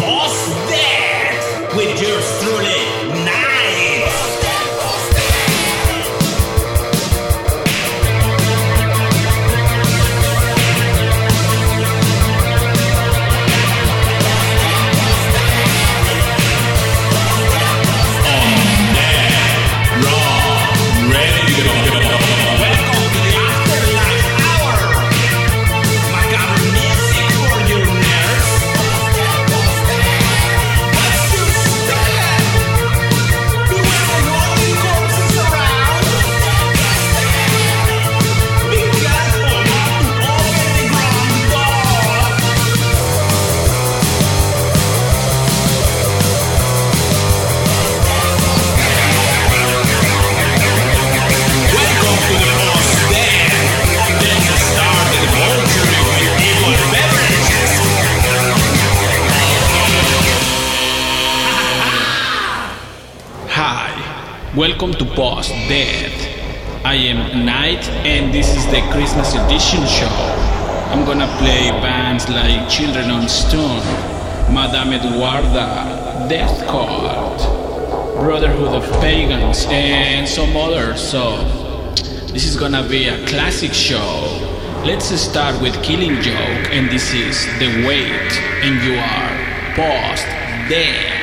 Post Death with your truly, Post Death. I am Knight and this is the Christmas edition show. I'm gonna play bands like Children on Stun, Madame Eduarda, Death Cult, Brotherhood of Pagans, and some others. So, this is gonna be a classic show. Let's start with Killing Joke, and this is The Wait, and you are Post Death.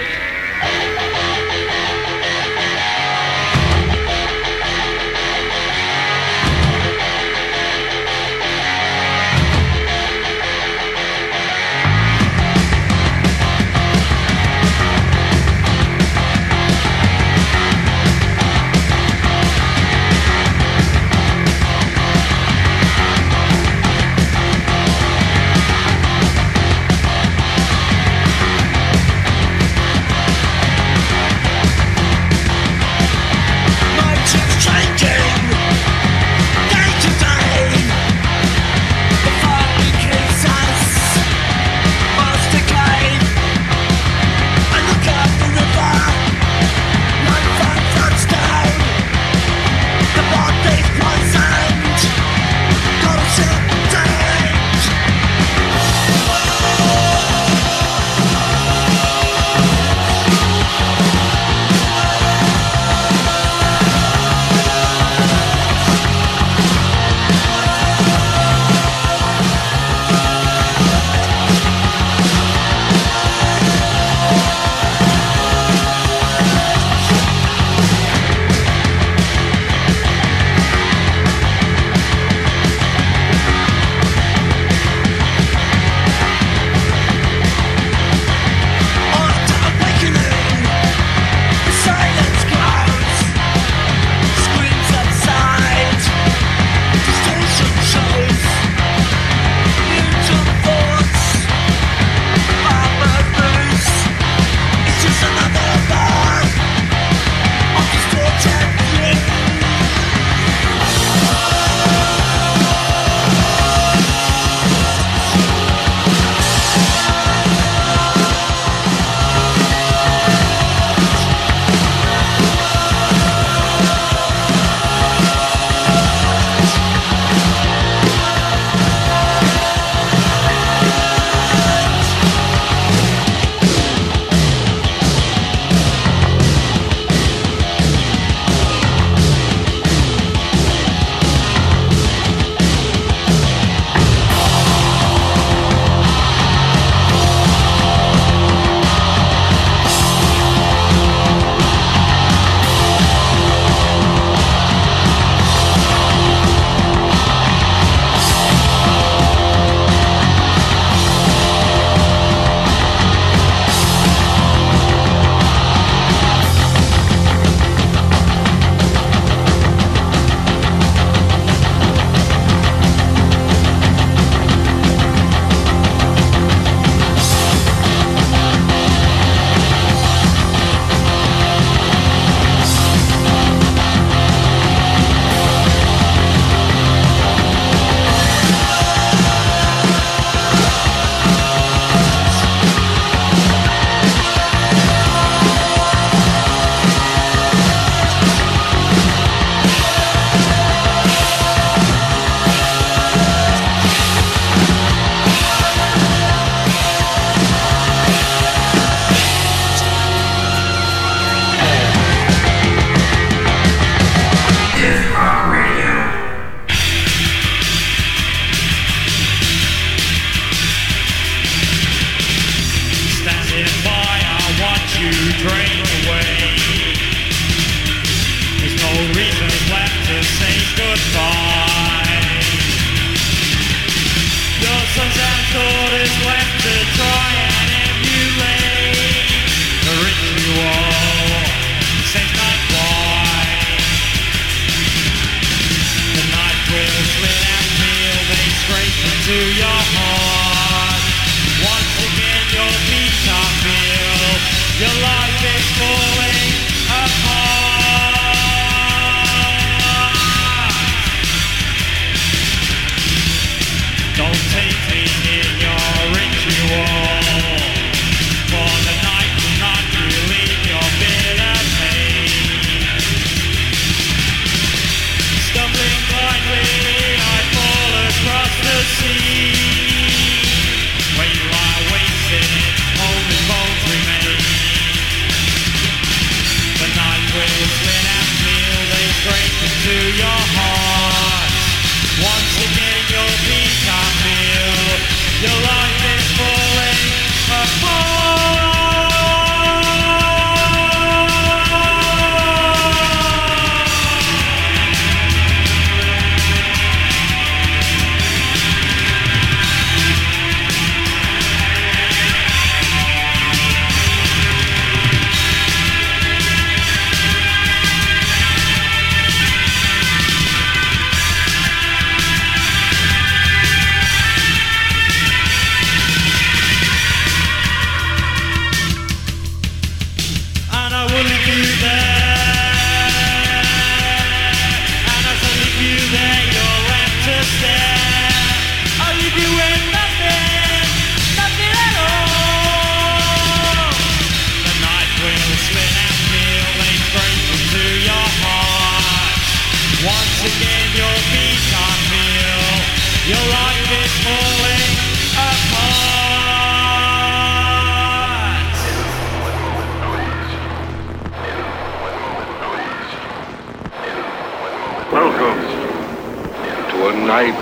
Night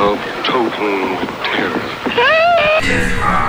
of total terror.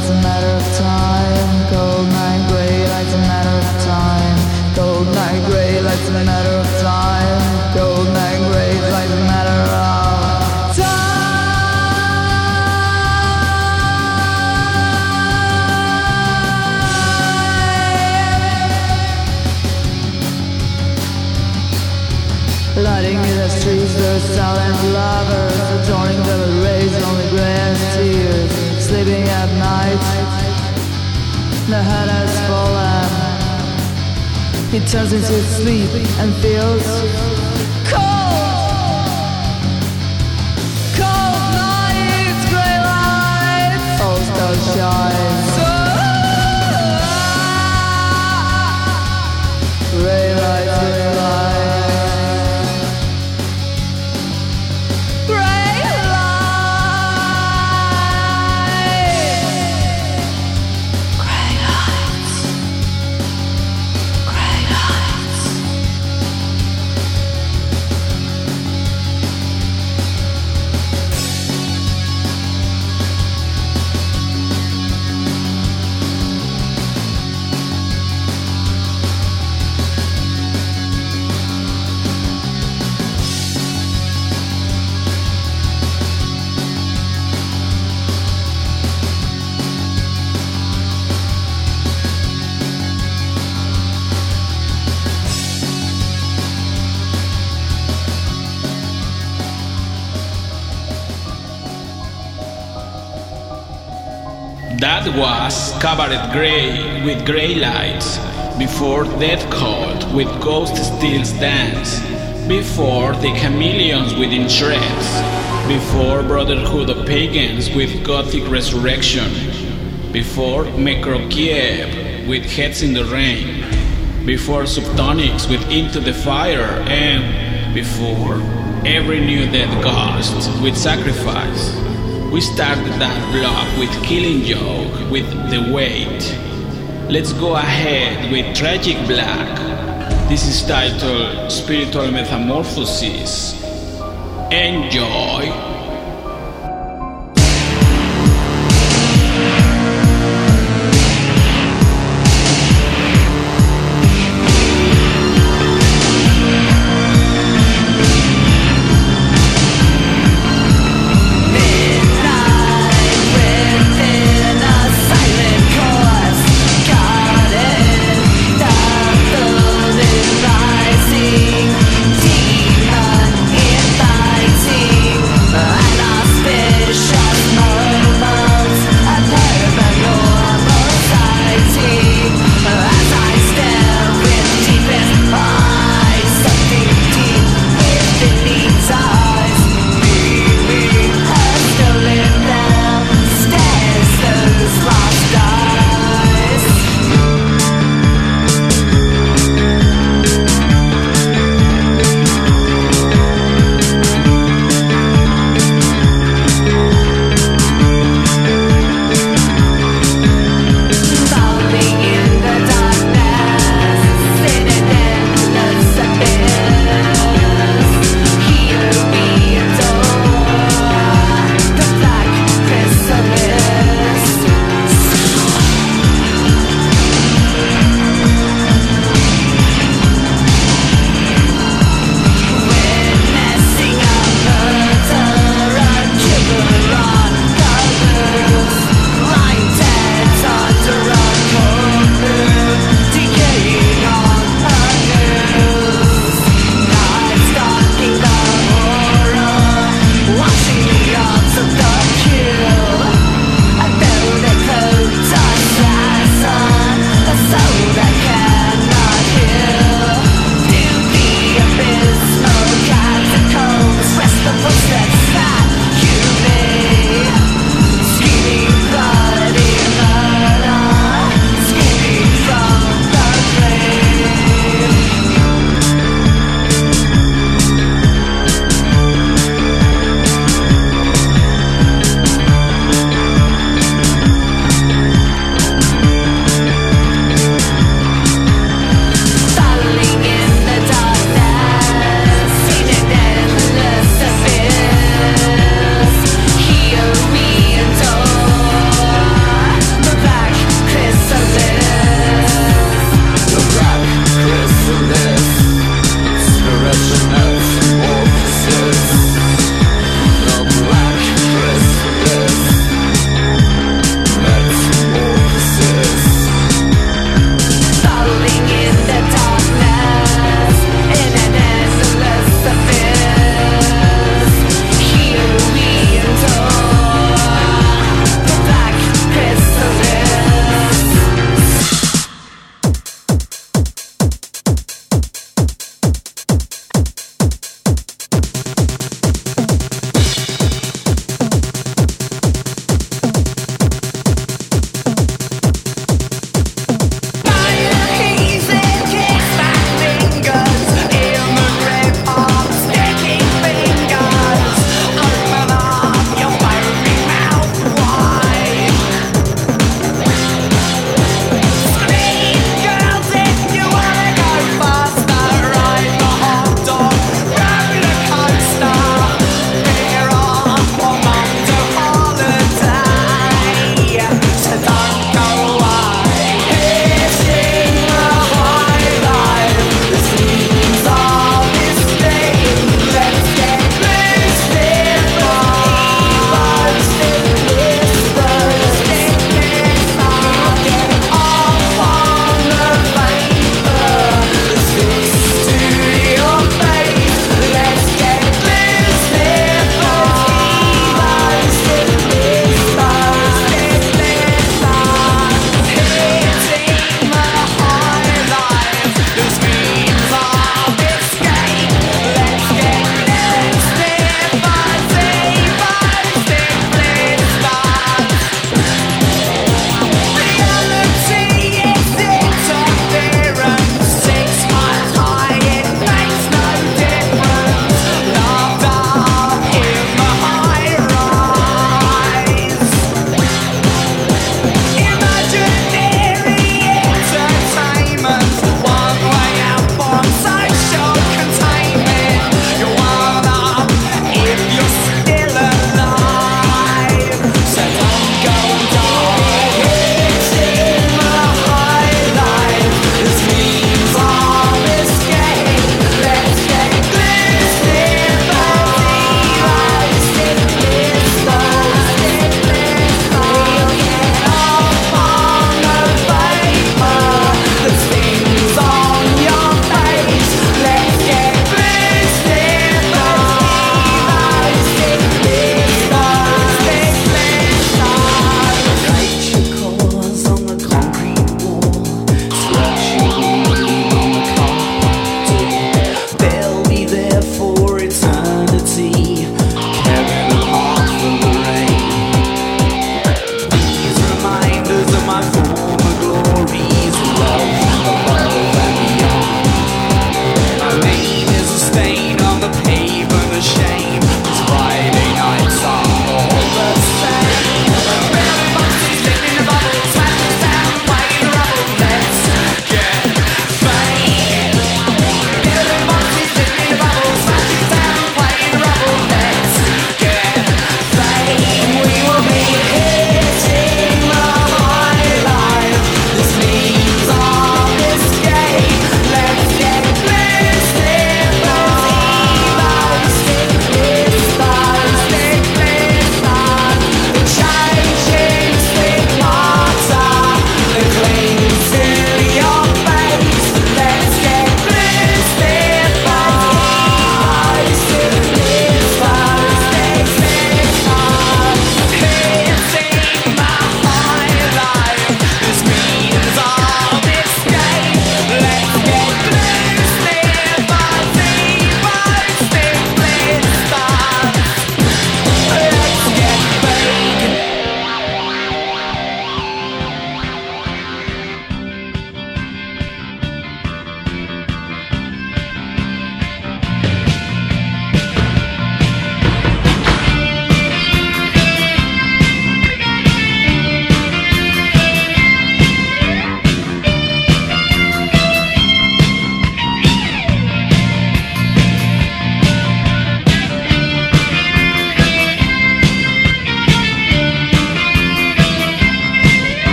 Lights a matter of time. Cold night turns into sleep and feels That was Cabaret Grey with Grey Lights. Before Death Cult with Ghost Steals Dance. Before The Chameleons with Shreds. Before Brotherhood of Pagans with Gothic Resurrection. Before Microkiev with Heads in the Rain. Before Subtonics with Into the Fire. And before Every New Dead Ghost with Sacrifice. We started that block with Killing Joke with The Weight. Let's go ahead with Tragic Black. This is titled Spiritual Metamorphosis. Enjoy!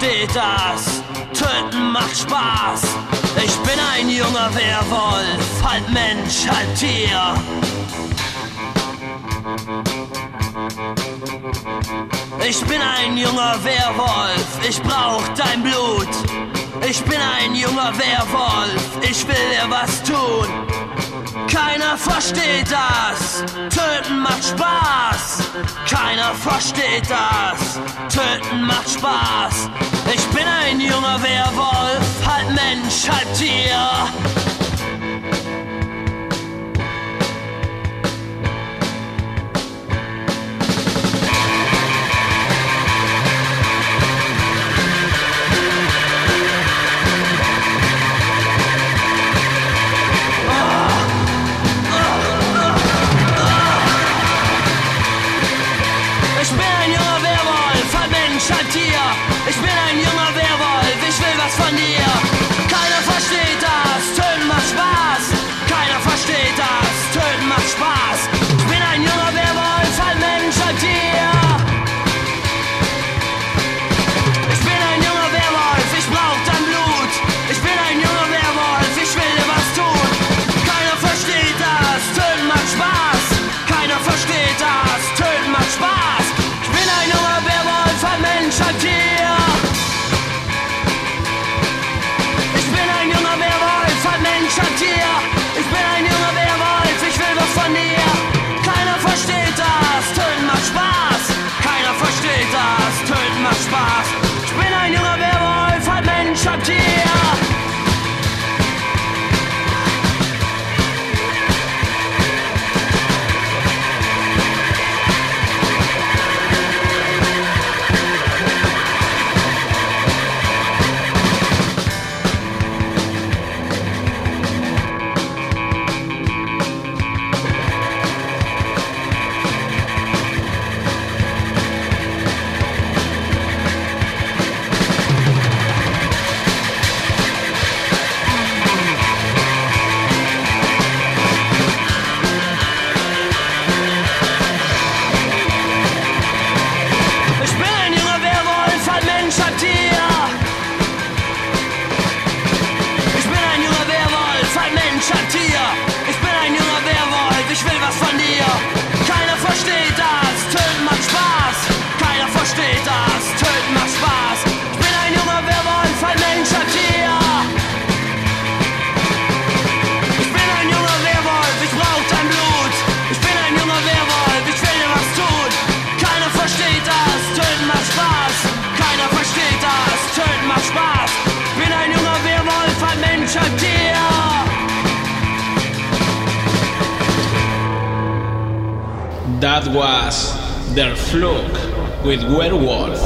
versteht das. Töten macht Spaß. Ich bin ein junger Werwolf, halb Mensch, halb Tier. Ich bin ein junger Werwolf, ich brauch dein Blut. Ich bin ein junger Werwolf, ich will dir was tun. Keiner versteht das, töten macht Spaß. Keiner versteht das, töten macht Spaß. Ich bin ein junger Werwolf, halb Mensch, halb Tier. That was Der Fluch with Werewolf,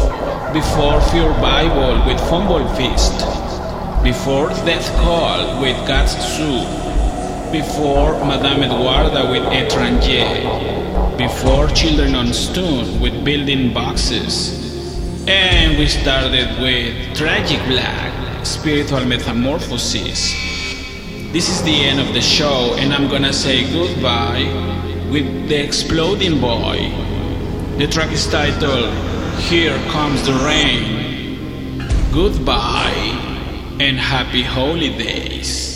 before Fear Bible with Fumble Fist, before Death Cult with Zoo, before Madame Edwarda with Étranger, before Children on Stun with Building Boxes, and we started with Tragic Black, Spiritual Metamorphosis. This is the end of the show, and I'm gonna say goodbye with The Exploding Boy. The track is titled Here Comes the Rain. Goodbye and happy holidays.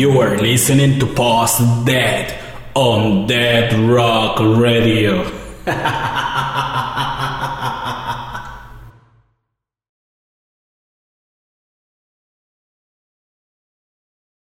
You are listening to Post Dead on Death Rock Radio.